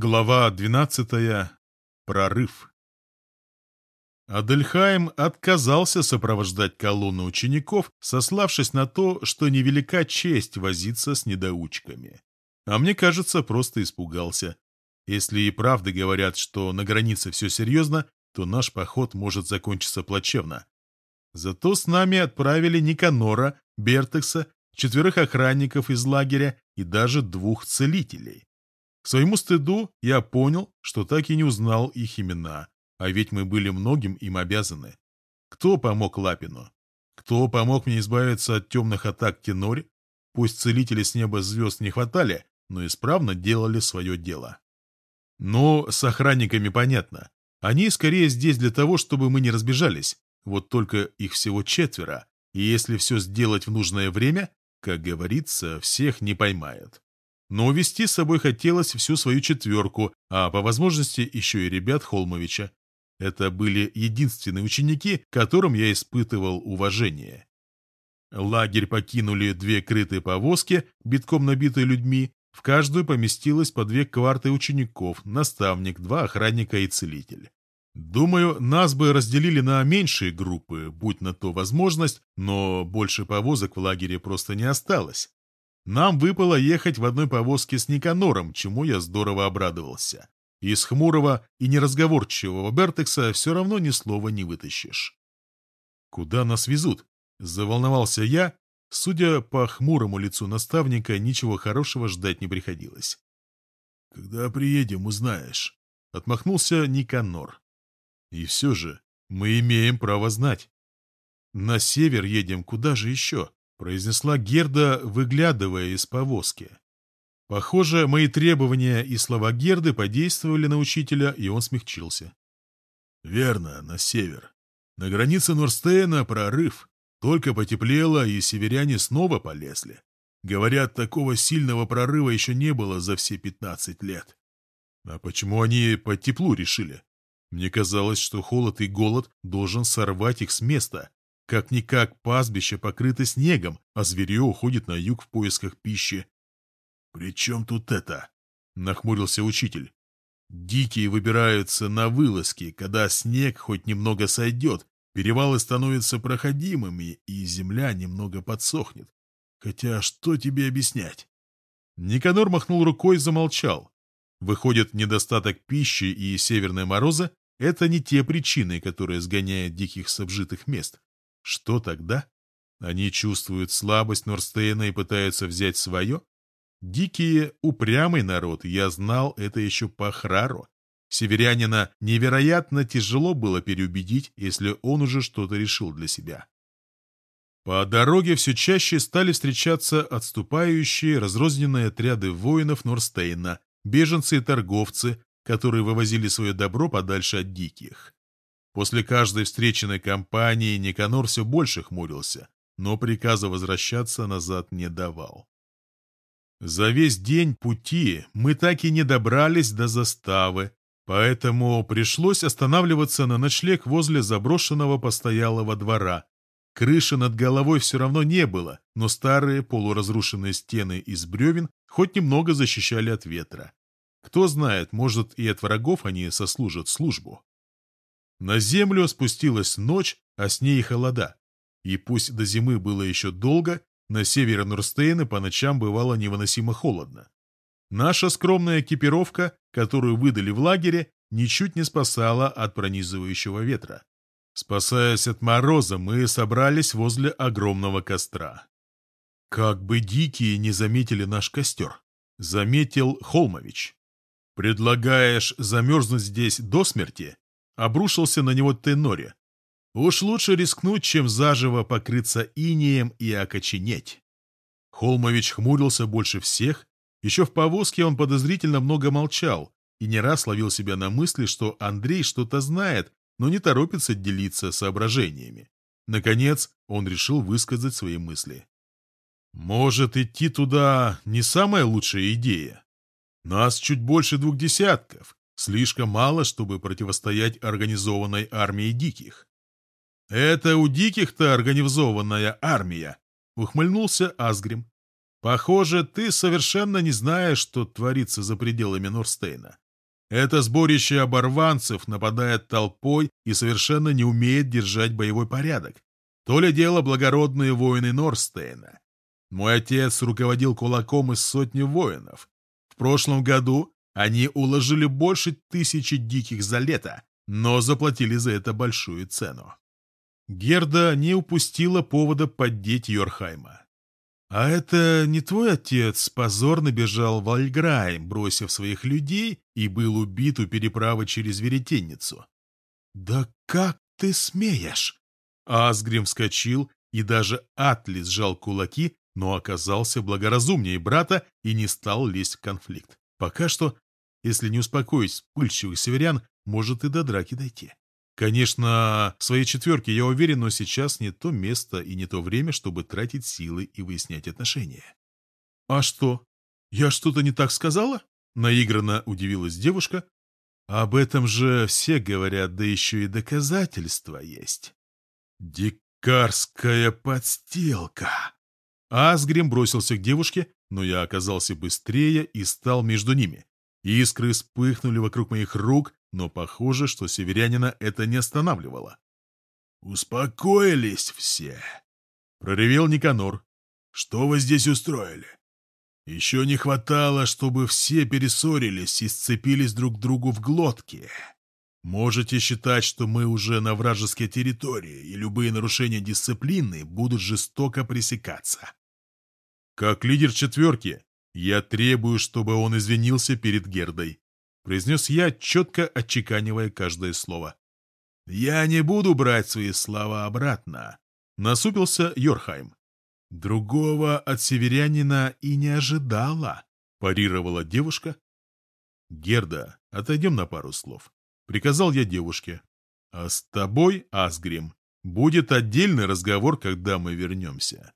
Глава 12. Прорыв. Адельхайм отказался сопровождать колонну учеников, сославшись на то, что невелика честь возиться с недоучками. А мне кажется, просто испугался. Если и правда говорят, что на границе все серьезно, то наш поход может закончиться плачевно. Зато с нами отправили Никанора, Бертекса, четверых охранников из лагеря и даже двух целителей. Своему стыду я понял, что так и не узнал их имена, а ведь мы были многим им обязаны. Кто помог Лапину? Кто помог мне избавиться от темных атак Тенори? Пусть целители с неба звезд не хватали, но исправно делали свое дело. Но с охранниками понятно. Они скорее здесь для того, чтобы мы не разбежались. Вот только их всего четверо. И если все сделать в нужное время, как говорится, всех не поймают. Но увести с собой хотелось всю свою четверку, а по возможности еще и ребят Холмовича. Это были единственные ученики, которым я испытывал уважение. Лагерь покинули две крытые повозки, битком набитые людьми. В каждую поместилось по две кварты учеников, наставник, два охранника и целитель. Думаю, нас бы разделили на меньшие группы, будь на то возможность, но больше повозок в лагере просто не осталось. Нам выпало ехать в одной повозке с Никанором, чему я здорово обрадовался. Из хмурого и неразговорчивого Бертекса все равно ни слова не вытащишь. «Куда нас везут?» — заволновался я. Судя по хмурому лицу наставника, ничего хорошего ждать не приходилось. «Когда приедем, узнаешь», — отмахнулся Никанор. «И все же мы имеем право знать. На север едем, куда же еще?» Произнесла Герда, выглядывая из повозки. Похоже, мои требования и слова Герды подействовали на учителя, и он смягчился. «Верно, на север. На границе Норстейна прорыв. Только потеплело, и северяне снова полезли. Говорят, такого сильного прорыва еще не было за все пятнадцать лет. А почему они по теплу решили? Мне казалось, что холод и голод должен сорвать их с места, как-никак пастбище покрыто снегом, а зверье уходит на юг в поисках пищи. «При чем тут это?» — нахмурился учитель. «Дикие выбираются на вылазки, когда снег хоть немного сойдет, перевалы становятся проходимыми, и земля немного подсохнет. Хотя что тебе объяснять?» Никанор махнул рукой и замолчал. Выходит, недостаток пищи и северные морозы — это не те причины, которые сгоняют диких с обжитых мест. Что тогда? Они чувствуют слабость Норстейна и пытаются взять свое? Дикие, упрямый народ, я знал это еще по Храру. Северянина невероятно тяжело было переубедить, если он уже что-то решил для себя. По дороге все чаще стали встречаться отступающие, разрозненные отряды воинов Норстейна, беженцы и торговцы, которые вывозили свое добро подальше от диких. После каждой встреченной кампании Никанор все больше хмурился, но приказа возвращаться назад не давал. За весь день пути мы так и не добрались до заставы, поэтому пришлось останавливаться на ночлег возле заброшенного постоялого двора. Крыши над головой все равно не было, но старые полуразрушенные стены из бревен хоть немного защищали от ветра. Кто знает, может и от врагов они сослужат службу. На землю спустилась ночь, а с ней холода. И пусть до зимы было еще долго, на севере Нурстейна по ночам бывало невыносимо холодно. Наша скромная экипировка, которую выдали в лагере, ничуть не спасала от пронизывающего ветра. Спасаясь от мороза, мы собрались возле огромного костра. «Как бы дикие не заметили наш костер», — заметил Холмович. «Предлагаешь замерзнуть здесь до смерти Обрушился на него Тенори. Уж лучше рискнуть, чем заживо покрыться инеем и окоченеть. Холмович хмурился больше всех. Еще в повозке он подозрительно много молчал и не раз ловил себя на мысли, что Андрей что-то знает, но не торопится делиться соображениями. Наконец, он решил высказать свои мысли. «Может, идти туда не самая лучшая идея? Нас чуть больше двух десятков, Слишком мало, чтобы противостоять организованной армии диких. «Это у диких-то организованная армия», — ухмыльнулся Асгрим. «Похоже, ты совершенно не знаешь, что творится за пределами Норстейна. Это сборище оборванцев нападает толпой и совершенно не умеет держать боевой порядок. То ли дело благородные воины Норстейна. Мой отец руководил кулаком из сотни воинов. В прошлом году они уложили больше тысячи диких за лето, но заплатили за это большую цену. Герда не упустила повода поддеть Йорхайма. «А это не твой отец позорно бежал в Альграйм, бросив своих людей, и был убит у переправы через Веретенницу?» «Да как ты смеешь?» Асгрим вскочил, и даже Атли сжал кулаки, но оказался благоразумнее брата и не стал лезть в конфликт. Пока что, если не успокоить вспыльчивых северян, может и до драки дойти. Конечно, в своей четверке я уверен, но сейчас не то место и не то время, чтобы тратить силы и выяснять отношения. «А что? Я что-то не так сказала?» Наигранно удивилась девушка. «Об этом же все говорят, да еще и доказательства есть». «Дикарская подстилка!» Асгрим бросился к девушке, но я оказался быстрее и стал между ними. Искры вспыхнули вокруг моих рук, но похоже, что северянина это не останавливало. «Успокоились все!» — проревел Никанор. «Что вы здесь устроили? Еще не хватало, чтобы все перессорились и сцепились друг к другу в глотке. Можете считать, что мы уже на вражеской территории, и любые нарушения дисциплины будут жестоко пресекаться. Как лидер четверки, я требую, чтобы он извинился перед Гердой произнес я, четко отчеканивая каждое слово. «Я не буду брать свои слова обратно», — насупился Йорхайм. «Другого от северянина и не ожидала», — парировала девушка. «Герда, отойдем на пару слов», — приказал я девушке. «А с тобой, Асгрим, будет отдельный разговор, когда мы вернемся».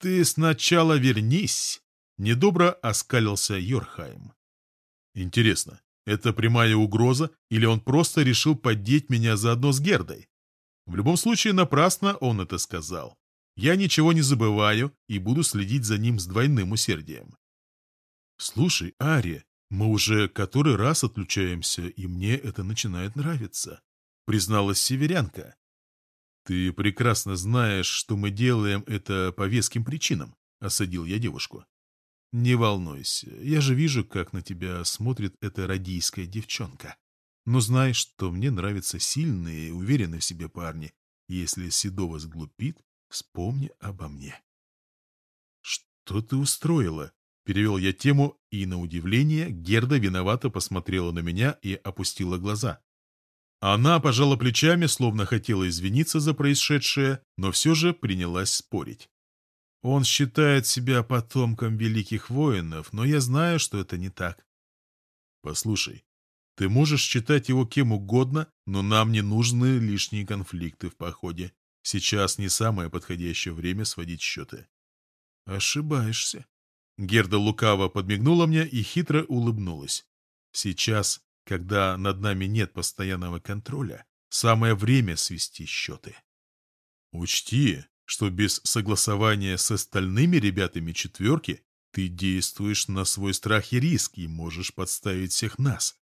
«Ты сначала вернись», — недобро оскалился Йорхайм. Интересно, это прямая угроза или он просто решил поддеть меня заодно с Гердой? В любом случае, напрасно он это сказал. Я ничего не забываю и буду следить за ним с двойным усердием. Слушай, Ария, мы уже который раз отключаемся, и мне это начинает нравиться, призналась северянка. Ты прекрасно знаешь, что мы делаем это по веским причинам, осадил я девушку. «Не волнуйся, я же вижу, как на тебя смотрит эта радийская девчонка. Но знаешь, что мне нравятся сильные и уверенные в себе парни. Если Седова сглупит, вспомни обо мне». «Что ты устроила?» Перевел я тему, и, на удивление, Герда виновато посмотрела на меня и опустила глаза. Она пожала плечами, словно хотела извиниться за происшедшее, но все же принялась спорить. Он считает себя потомком великих воинов, но я знаю, что это не так. Послушай, ты можешь считать его кем угодно, но нам не нужны лишние конфликты в походе. Сейчас не самое подходящее время сводить счеты. Ошибаешься. Герда лукаво подмигнула мне и хитро улыбнулась. Сейчас, когда над нами нет постоянного контроля, самое время свести счеты. Учти, что без согласования с остальными ребятами четверки ты действуешь на свой страх и риск и можешь подставить всех нас.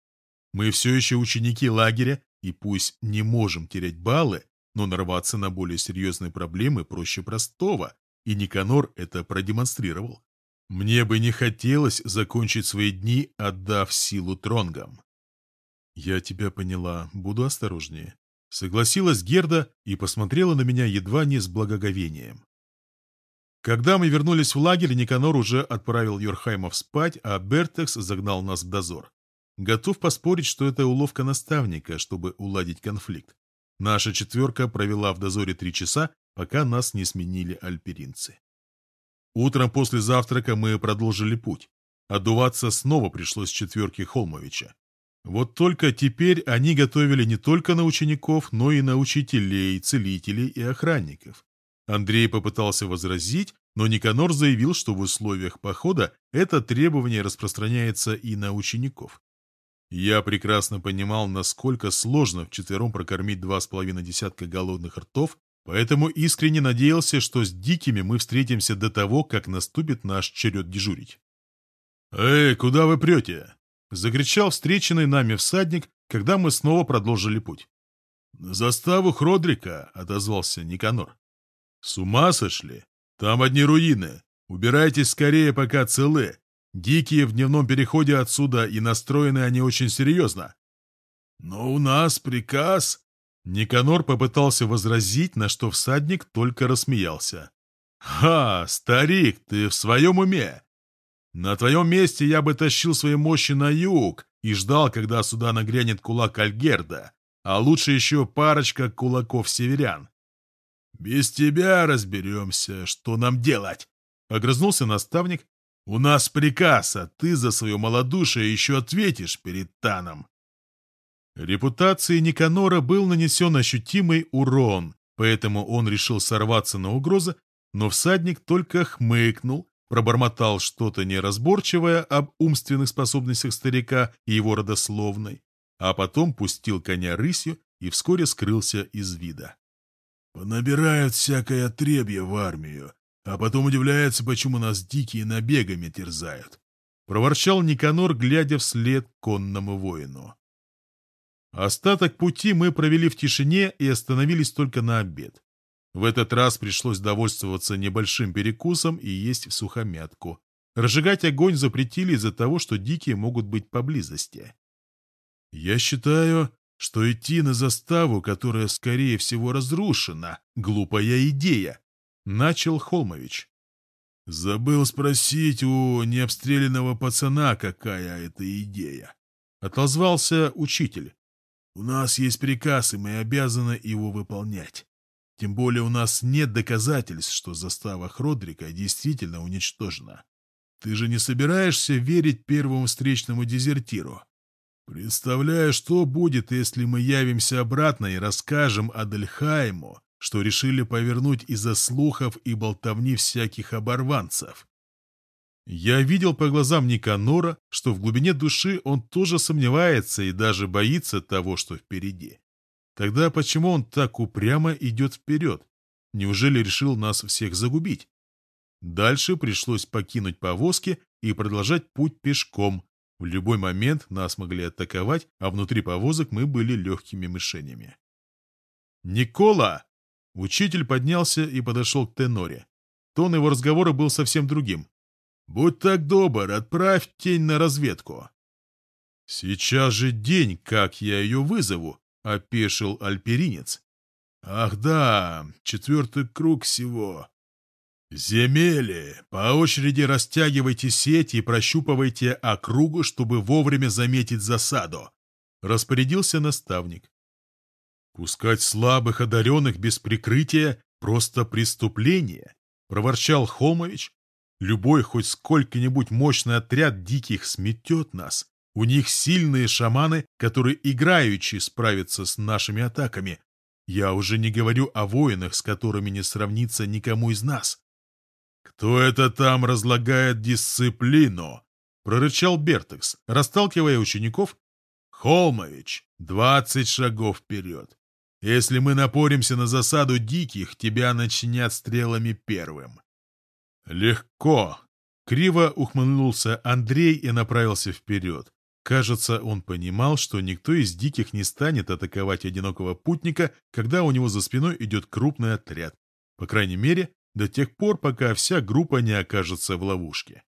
Мы все еще ученики лагеря, и пусть не можем терять баллы, но нарваться на более серьезные проблемы проще простого, и Никанор это продемонстрировал. Мне бы не хотелось закончить свои дни, отдав силу тронгам. Я тебя поняла, буду осторожнее. Согласилась Герда и посмотрела на меня едва не с благоговением. Когда мы вернулись в лагерь, Никанор уже отправил Йорхаймов спать, а Бертекс загнал нас в дозор. Готов поспорить, что это уловка наставника, чтобы уладить конфликт. Наша четверка провела в дозоре три часа, пока нас не сменили альперинцы. Утром после завтрака мы продолжили путь. Отдуваться снова пришлось четверке Холмовича. Вот только теперь они готовили не только на учеников, но и на учителей, целителей и охранников. Андрей попытался возразить, но Никанор заявил, что в условиях похода это требование распространяется и на учеников. Я прекрасно понимал, насколько сложно вчетвером прокормить два с половиной десятка голодных ртов, поэтому искренне надеялся, что с дикими мы встретимся до того, как наступит наш черед дежурить. «Эй, куда вы прете?» — закричал встреченный нами всадник, когда мы снова продолжили путь. «На заставу Хродрика», — отозвался Никанор. «С ума сошли? Там одни руины. Убирайтесь скорее, пока целы. Дикие в дневном переходе отсюда, и настроены они очень серьезно». «Но у нас приказ...» Никанор попытался возразить, на что всадник только рассмеялся. «Ха, старик, ты в своем уме? На твоем месте я бы тащил свои мощи на юг и ждал, когда сюда нагрянет кулак Альгерда, а лучше еще парочка кулаков-северян. «Без тебя разберемся, что нам делать!» — огрызнулся наставник. «У нас приказ, а ты за свое малодушие еще ответишь перед Таном». Репутации Никанора был нанесен ощутимый урон, поэтому он решил сорваться на угрозы, но всадник только хмыкнул, пробормотал что-то неразборчивое об умственных способностях старика и его родословной, а потом пустил коня рысью и вскоре скрылся из вида. «Понабирают всякое отребье в армию, а потом удивляются, почему нас дикие набегами терзают», — проворчал Никанор, глядя вслед конному воину. Остаток пути мы провели в тишине и остановились только на обед. В этот раз пришлось довольствоваться небольшим перекусом и есть в сухомятку. Разжигать огонь запретили из-за того, что дикие могут быть поблизости. «Я считаю, что идти на заставу, которая, скорее всего, разрушена, глупая идея», — начал Холмович. «Забыл спросить у необстрелянного пацана, какая это идея», — отозвался учитель. «У нас есть приказ, и мы обязаны его выполнять. Тем более у нас нет доказательств, что застава Хродрика действительно уничтожена. Ты же не собираешься верить первому встречному дезертиру? Представляю, что будет, если мы явимся обратно и расскажем Адельхайму, что решили повернуть из-за слухов и болтовни всяких оборванцев. Я видел по глазам Никанора, что в глубине души он тоже сомневается и даже боится того, что впереди. Тогда почему он так упрямо идет вперед? Неужели решил нас всех загубить? Дальше пришлось покинуть повозки и продолжать путь пешком. В любой момент нас могли атаковать, а внутри повозок мы были легкими мишенями. «Никола!» Учитель поднялся и подошел к Теноре. Тон его разговора был совсем другим. «Будь так добр, отправь тень на разведку». «Сейчас же день, как я ее вызову», — опешил альперинец. «Ах да, четвертый круг всего. Земели, по очереди растягивайте сеть и прощупывайте округу, чтобы вовремя заметить засаду», — распорядился наставник. «Пускать слабых одаренных без прикрытия — просто преступление», — проворчал Холмович. «Любой хоть сколько-нибудь мощный отряд диких сметет нас, у них сильные шаманы, которые играючи справятся с нашими атаками. Я уже не говорю о воинах, с которыми не сравнится никому из нас. «Кто это там разлагает дисциплину?» — прорычал Бертекс, расталкивая учеников. «Холмович, двадцать шагов вперед. Если мы напоримся на засаду диких, тебя начинят стрелами первым». «Легко!» — криво ухмыльнулся Андрей и направился вперед. Кажется, он понимал, что никто из диких не станет атаковать одинокого путника, когда у него за спиной идет крупный отряд. По крайней мере, до тех пор, пока вся группа не окажется в ловушке.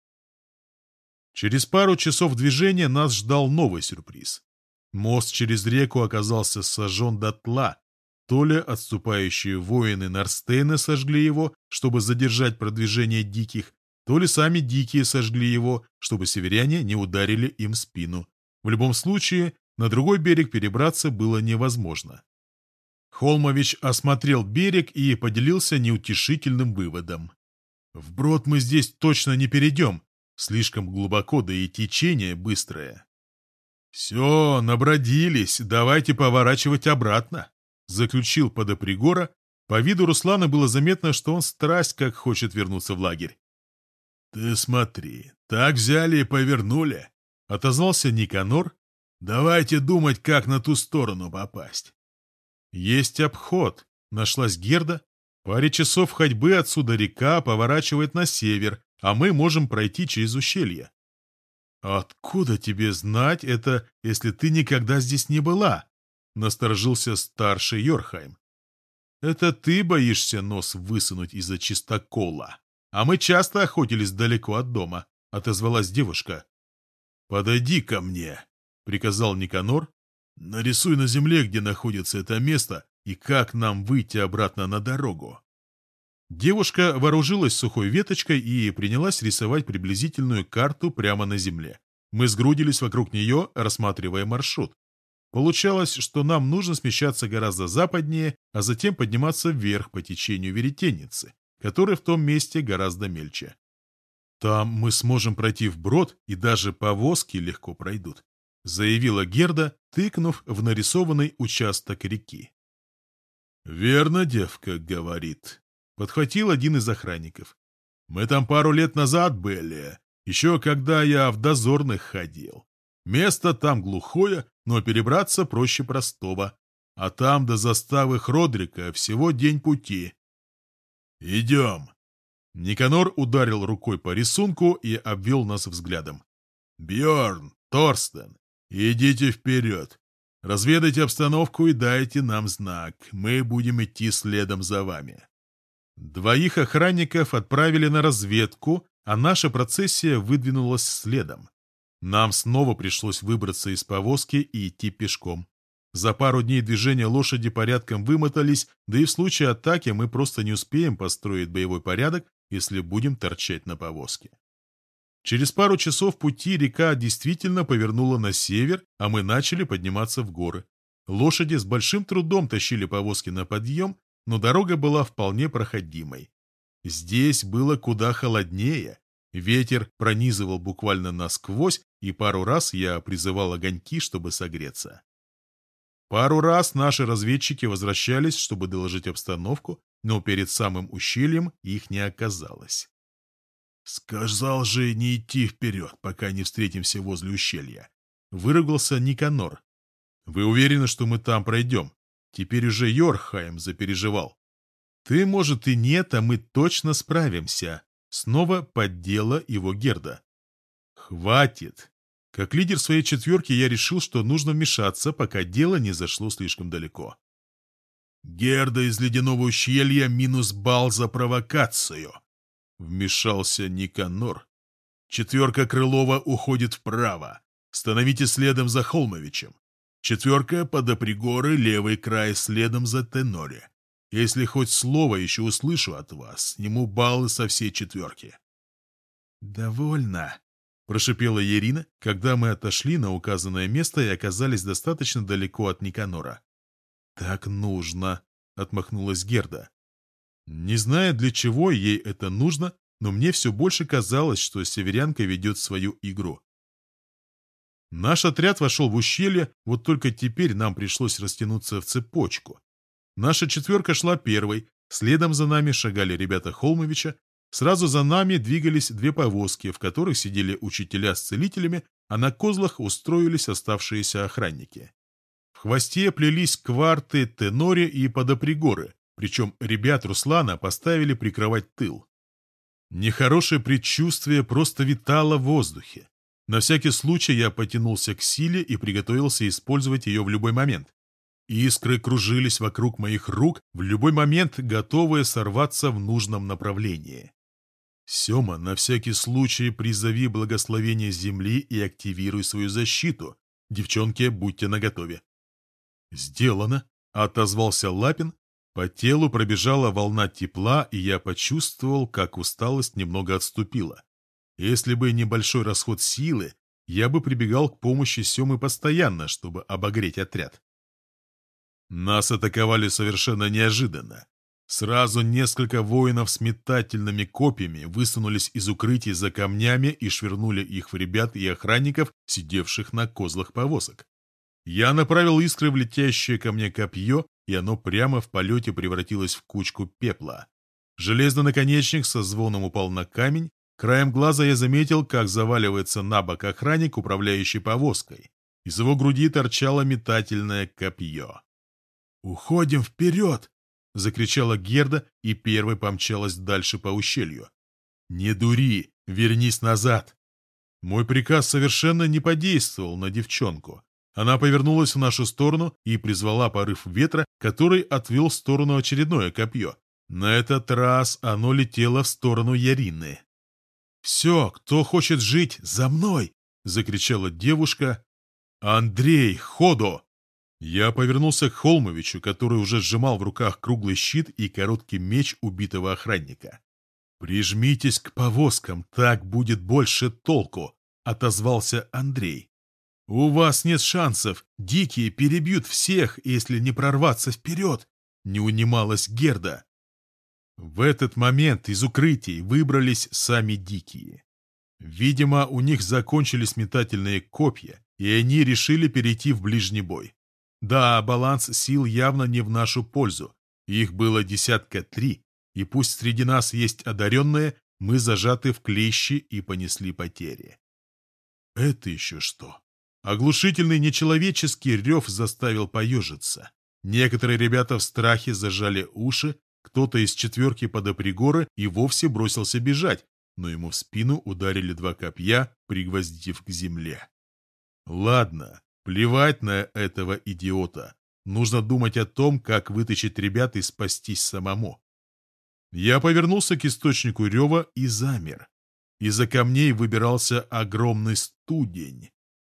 Через пару часов движения нас ждал новый сюрприз. Мост через реку оказался сожжен дотла. То ли отступающие воины Нарстейна сожгли его, чтобы задержать продвижение диких, то ли сами дикие сожгли его, чтобы северяне не ударили им спину. В любом случае, на другой берег перебраться было невозможно. Холмович осмотрел берег и поделился неутешительным выводом. «Вброд мы здесь точно не перейдем, слишком глубоко, да и течение быстрое». «Все, набродились, давайте поворачивать обратно», — заключил подопригора. По виду Руслана было заметно, что он страсть как хочет вернуться в лагерь. «Ты смотри, так взяли и повернули», — отозвался Никанор. «Давайте думать, как на ту сторону попасть». «Есть обход», — нашлась Герда. «Паре часов ходьбы отсюда река поворачивает на север, а мы можем пройти через ущелье». «Откуда тебе знать это, если ты никогда здесь не была?» — насторожился старший Йорхайм. «Это ты боишься нос высунуть из-за чистокола, а мы часто охотились далеко от дома», — отозвалась девушка. «Подойди ко мне», — приказал Никанор. «Нарисуй на земле, где находится это место, и как нам выйти обратно на дорогу». Девушка вооружилась сухой веточкой и принялась рисовать приблизительную карту прямо на земле. Мы сгрудились вокруг нее, рассматривая маршрут. Получалось, что нам нужно смещаться гораздо западнее, а затем подниматься вверх по течению веретенницы, которая в том месте гораздо мельче. Там мы сможем пройти вброд, и даже повозки легко пройдут, заявила Герда, тыкнув в нарисованный участок реки. «Верно, девка говорит», подхватил один из охранников. «Мы там пару лет назад были, еще когда я в дозорных ходил. Место там глухое, но перебраться проще простого. А там до заставы Хродрика всего день пути. Идем. Никанор ударил рукой по рисунку и обвел нас взглядом. Бьорн, Торстен, идите вперед. Разведайте обстановку и дайте нам знак. Мы будем идти следом за вами. Двоих охранников отправили на разведку, а наша процессия выдвинулась следом. Нам снова пришлось выбраться из повозки и идти пешком. За пару дней движения лошади порядком вымотались, да и в случае атаки мы просто не успеем построить боевой порядок, если будем торчать на повозке. Через пару часов пути река действительно повернула на север, а мы начали подниматься в горы. Лошади с большим трудом тащили повозки на подъем, но дорога была вполне проходимой. Здесь было куда холоднее. Ветер пронизывал буквально насквозь, и пару раз я призывал огоньки, чтобы согреться. Пару раз наши разведчики возвращались, чтобы доложить обстановку, но перед самым ущельем их не оказалось. «Сказал же не идти вперед, пока не встретимся возле ущелья», — выругался Никанор. «Вы уверены, что мы там пройдем?» Теперь уже Йорхайм запереживал. «Ты, может, и нет, а мы точно справимся», — снова поддела его Герда. «Хватит!» Как лидер своей четверки я решил, что нужно вмешаться, пока дело не зашло слишком далеко. «Герда из ледяного ущелья минус бал за провокацию», — вмешался Никанор. «Четверка Крылова уходит вправо. Становите следом за Холмовичем. Четверка под пригоры, левый край следом за Теноре. Если хоть слово еще услышу от вас, сниму баллы со всей четверки. «Довольно», — прошипела Ирина, когда мы отошли на указанное место и оказались достаточно далеко от Никанора. «Так нужно», — отмахнулась Герда. Не зная, для чего ей это нужно, но мне все больше казалось, что северянка ведет свою игру. Наш отряд вошел в ущелье, вот только теперь нам пришлось растянуться в цепочку. Наша четверка шла первой, следом за нами шагали ребята Холмовича, сразу за нами двигались две повозки, в которых сидели учителя с целителями, а на козлах устроились оставшиеся охранники. В хвосте плелись кварты, тенори и подопригоры, причем ребят Руслана поставили прикрывать тыл. Нехорошее предчувствие просто витало в воздухе. На всякий случай я потянулся к силе и приготовился использовать ее в любой момент. Искры кружились вокруг моих рук, в любой момент готовые сорваться в нужном направлении. «Сема, на всякий случай призови благословение земли и активируй свою защиту. Девчонки, будьте наготове». «Сделано», — отозвался Лапин. По телу пробежала волна тепла, и я почувствовал, как усталость немного отступила. Если бы небольшой расход силы, я бы прибегал к помощи Семы постоянно, чтобы обогреть отряд. Нас атаковали совершенно неожиданно. Сразу несколько воинов с метательными копьями высунулись из укрытий за камнями и швырнули их в ребят и охранников, сидевших на козлах повозок. Я направил искры в летящее ко мне копье, и оно прямо в полете превратилось в кучку пепла. Железный наконечник со звоном упал на камень, Краем глаза я заметил, как заваливается на бок охранник, управляющий повозкой. Из его груди торчало метательное копье. «Уходим вперед!» — закричала Герда и первой помчалась дальше по ущелью. «Не дури! Вернись назад!» Мой приказ совершенно не подействовал на девчонку. Она повернулась в нашу сторону и призвала порыв ветра, который отвел в сторону очередное копье. На этот раз оно летело в сторону Ярины. «Все, кто хочет жить, за мной!» — закричала девушка. «Андрей, ходу!» Я повернулся к Холмовичу, который уже сжимал в руках круглый щит и короткий меч убитого охранника. «Прижмитесь к повозкам, так будет больше толку», — отозвался Андрей. «У вас нет шансов, дикие перебьют всех, если не прорваться вперед», — не унималась Герда. В этот момент из укрытий выбрались сами дикие. Видимо, у них закончились метательные копья, и они решили перейти в ближний бой. Да, баланс сил явно не в нашу пользу. Их было десятка три, и пусть среди нас есть одаренные, мы зажаты в клещи и понесли потери. Это еще что? Оглушительный нечеловеческий рев заставил поежиться. Некоторые ребята в страхе зажали уши, кто-то из четверки подопригора и вовсе бросился бежать, но ему в спину ударили два копья, пригвоздив к земле. Ладно, плевать на этого идиота. Нужно думать о том, как вытащить ребят и спастись самому. Я повернулся к источнику рева и замер. Из-за камней выбирался огромный студень.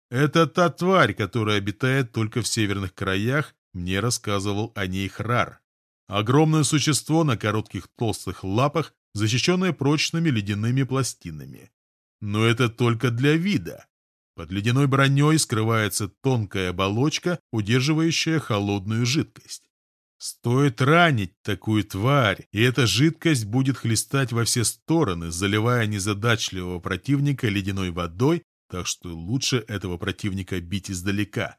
Это та тварь, которая обитает только в северных краях, мне рассказывал о ней Храр. Огромное существо на коротких толстых лапах, защищенное прочными ледяными пластинами. Но это только для вида. Под ледяной броней скрывается тонкая оболочка, удерживающая холодную жидкость. Стоит ранить такую тварь, и эта жидкость будет хлестать во все стороны, заливая незадачливого противника ледяной водой, так что лучше этого противника бить издалека.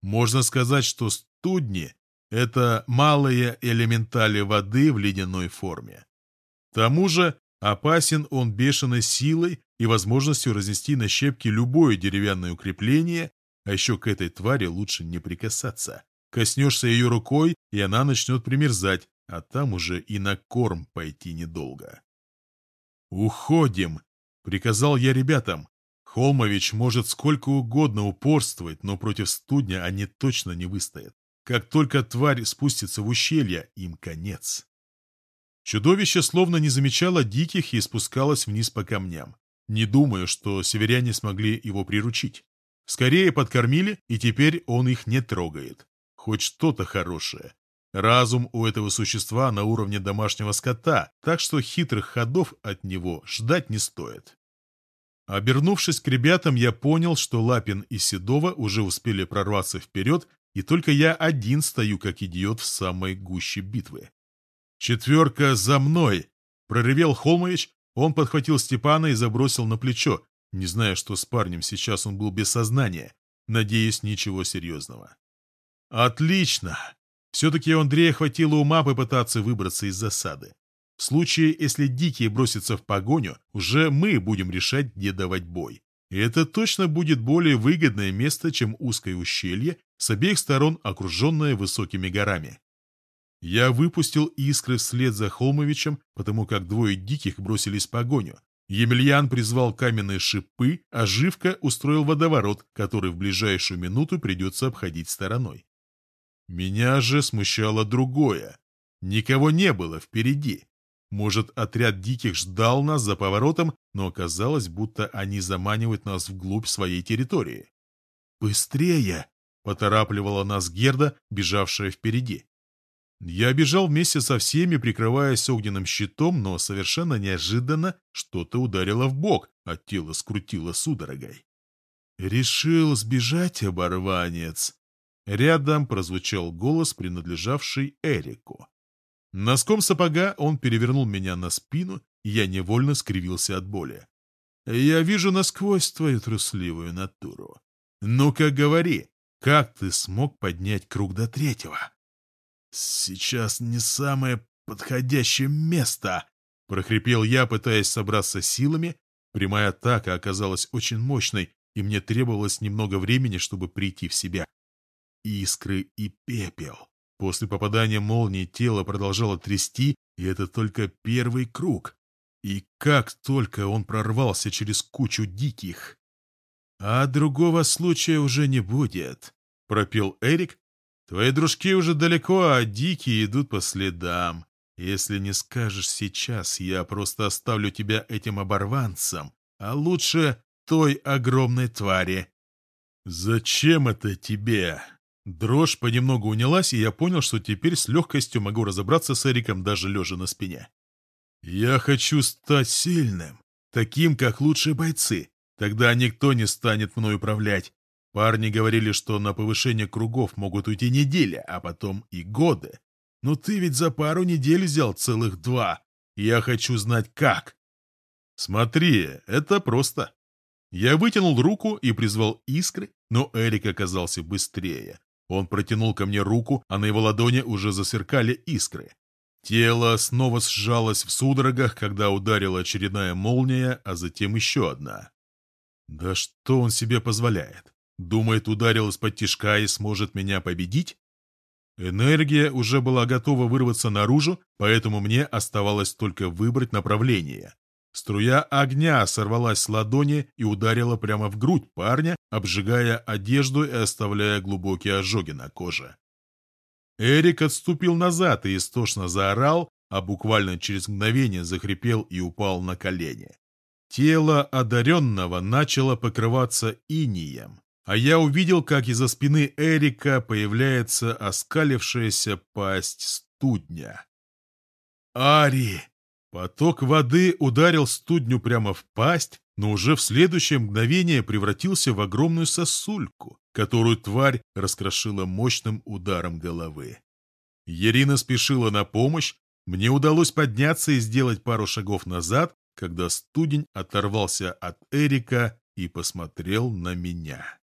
Можно сказать, что студни — это малые элементали воды в ледяной форме. К тому же опасен он бешеной силой и возможностью разнести на щепки любое деревянное укрепление, а еще к этой твари лучше не прикасаться. Коснешься ее рукой, и она начнет примерзать, а там уже и на корм пойти недолго. «Уходим!» — приказал я ребятам. Холмович может сколько угодно упорствовать, но против студня они точно не выстоят. Как только тварь спустится в ущелье, им конец. Чудовище словно не замечало диких и спускалось вниз по камням. Не думаю, что северяне смогли его приручить. Скорее подкормили, и теперь он их не трогает хоть что-то хорошее. Разум у этого существа на уровне домашнего скота, так что хитрых ходов от него ждать не стоит. Обернувшись к ребятам, я понял, что Лапин и Седова уже успели прорваться вперед, и только я один стою как идиот в самой гуще битвы. «Четверка за мной!» — проревел Холмович. Он подхватил Степана и забросил на плечо, не зная, что с парнем сейчас он был без сознания. Надеюсь, ничего серьезного. Отлично! Все-таки Андрея хватило ума попытаться выбраться из засады. В случае, если дикие бросятся в погоню, уже мы будем решать, где давать бой. И это точно будет более выгодное место, чем узкое ущелье, с обеих сторон окруженное высокими горами. Я выпустил искры вслед за Холмовичем, потому как двое диких бросились в погоню. Емельян призвал каменные шипы, а Живка устроил водоворот, который в ближайшую минуту придется обходить стороной. Меня же смущало другое. Никого не было впереди. Может, отряд диких ждал нас за поворотом, но оказалось, будто они заманивают нас вглубь своей территории. «Быстрее!» — поторапливала нас Герда, бежавшая впереди. Я бежал вместе со всеми, прикрываясь огненным щитом, но совершенно неожиданно что-то ударило в бок, а тело скрутило судорогой. «Решил сбежать, оборванец!» Рядом прозвучал голос, принадлежавший Эрику. Носком сапога он перевернул меня на спину, и я невольно скривился от боли. «Я вижу насквозь твою трусливую натуру. Ну-ка говори, как ты смог поднять круг до третьего?» «Сейчас не самое подходящее место», — прохрипел я, пытаясь собраться силами. Прямая атака оказалась очень мощной, и мне требовалось немного времени, чтобы прийти в себя искры и пепел. После попадания молнии тело продолжало трясти, и это только первый круг. И как только он прорвался через кучу диких. «А другого случая уже не будет», — пропел Эрик. «Твои дружки уже далеко, а дикие идут по следам. Если не скажешь сейчас, я просто оставлю тебя этим оборванцем, а лучше той огромной твари». «Зачем это тебе?» Дрожь понемногу унялась, и я понял, что теперь с легкостью могу разобраться с Эриком даже лежа на спине. «Я хочу стать сильным, таким, как лучшие бойцы. Тогда никто не станет мной управлять. Парни говорили, что на повышение кругов могут уйти недели, а потом и годы. Но ты ведь за пару недель взял целых два. Я хочу знать, как. Смотри, это просто. Я вытянул руку и призвал искры, но Эрик оказался быстрее. Он протянул ко мне руку, а на его ладони уже засверкали искры. Тело снова сжалось в судорогах, когда ударила очередная молния, а затем еще одна. Да что он себе позволяет? Думает, ударил из-под тишка и сможет меня победить? Энергия уже была готова вырваться наружу, поэтому мне оставалось только выбрать направление. Струя огня сорвалась с ладони и ударила прямо в грудь парня, обжигая одежду и оставляя глубокие ожоги на коже. Эрик отступил назад и истошно заорал, а буквально через мгновение захрипел и упал на колени. Тело одаренного начало покрываться инием, а я увидел, как из-за спины Эрика появляется оскалившаяся пасть студня. «Ари!» Поток воды ударил студню прямо в пасть, но уже в следующее мгновение превратился в огромную сосульку, которую тварь раскрошила мощным ударом головы. Ерина спешила на помощь, мне удалось подняться и сделать пару шагов назад, когда студень оторвался от Эрика и посмотрел на меня.